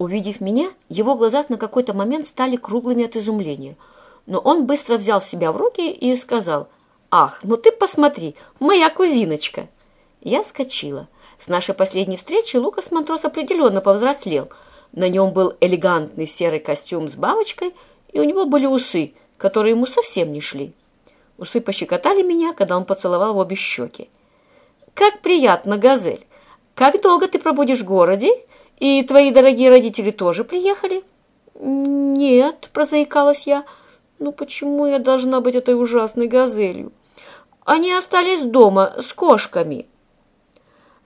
Увидев меня, его глаза на какой-то момент стали круглыми от изумления. Но он быстро взял себя в руки и сказал, «Ах, ну ты посмотри, моя кузиночка!» Я скочила. С нашей последней встречи Лукас Монтрос определенно повзрослел. На нем был элегантный серый костюм с бабочкой, и у него были усы, которые ему совсем не шли. Усы пощекотали меня, когда он поцеловал в обе щеки. «Как приятно, Газель! Как долго ты пробудешь в городе? И твои дорогие родители тоже приехали?» «Нет», — прозаикалась я. «Ну почему я должна быть этой ужасной газелью?» «Они остались дома с кошками».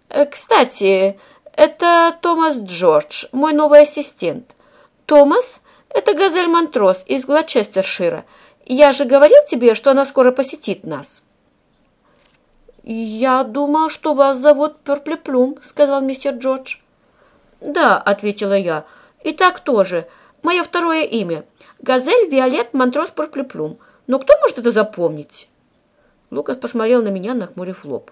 Э, «Кстати, это Томас Джордж, мой новый ассистент. Томас — это Газель Монтрос из Глочестершира. Я же говорил тебе, что она скоро посетит нас». «Я думал, что вас зовут Перплеплюм», — сказал мистер Джордж. «Да», — ответила я, — «и так тоже. Мое второе имя. Газель Виолет Монтрос Перплеплюм. Но кто может это запомнить?» Лукас посмотрел на меня, нахмурив лоб.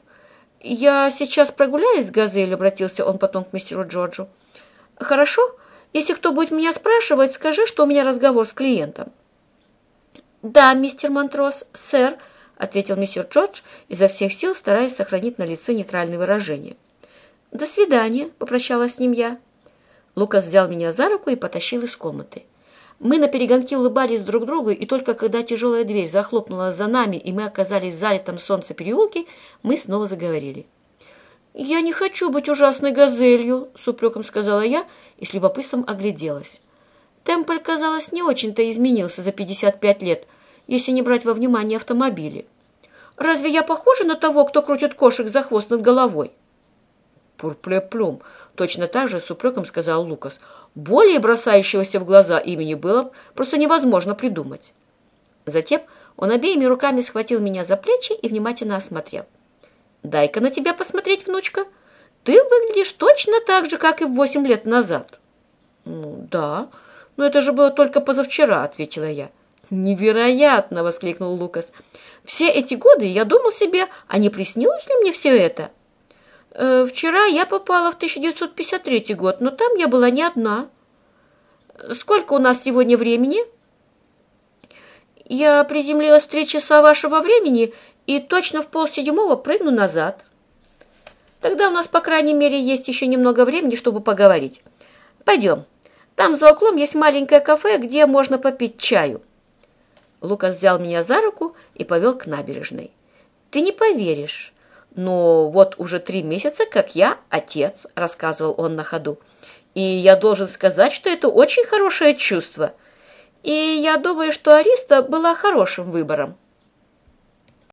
«Я сейчас прогуляюсь с Газель», — обратился он потом к мистеру Джорджу. «Хорошо? Если кто будет меня спрашивать, скажи, что у меня разговор с клиентом». «Да, мистер Монтрос, сэр», — ответил мистер Джордж, изо всех сил стараясь сохранить на лице нейтральное выражение. «До свидания», — попрощалась с ним я. Лукас взял меня за руку и потащил из комнаты. Мы на перегонки улыбались друг другу, и только когда тяжелая дверь захлопнула за нами, и мы оказались в залитом солнце переулке, мы снова заговорили. «Я не хочу быть ужасной газелью», — с упреком сказала я и с любопытством огляделась. Темпль, казалось, не очень-то изменился за 55 лет, если не брать во внимание автомобили. Разве я похожа на того, кто крутит кошек за хвост над головой? Пурплеплюм, точно так же с упреком сказал Лукас. Более бросающегося в глаза имени было просто невозможно придумать. Затем он обеими руками схватил меня за плечи и внимательно осмотрел. «Дай-ка на тебя посмотреть, внучка. Ты выглядишь точно так же, как и восемь лет назад». «Ну, да, но это же было только позавчера», — ответила я. «Невероятно!» — воскликнул Лукас. «Все эти годы я думал себе, а не приснилось ли мне все это?» Э, «Вчера я попала в 1953 год, но там я была не одна». «Сколько у нас сегодня времени?» «Я приземлилась в три часа вашего времени и точно в полседьмого прыгну назад». «Тогда у нас, по крайней мере, есть еще немного времени, чтобы поговорить. Пойдем. Там за углом есть маленькое кафе, где можно попить чаю». Лукас взял меня за руку и повел к набережной. «Ты не поверишь, но вот уже три месяца, как я отец», — рассказывал он на ходу. «И я должен сказать, что это очень хорошее чувство. И я думаю, что Ариста была хорошим выбором».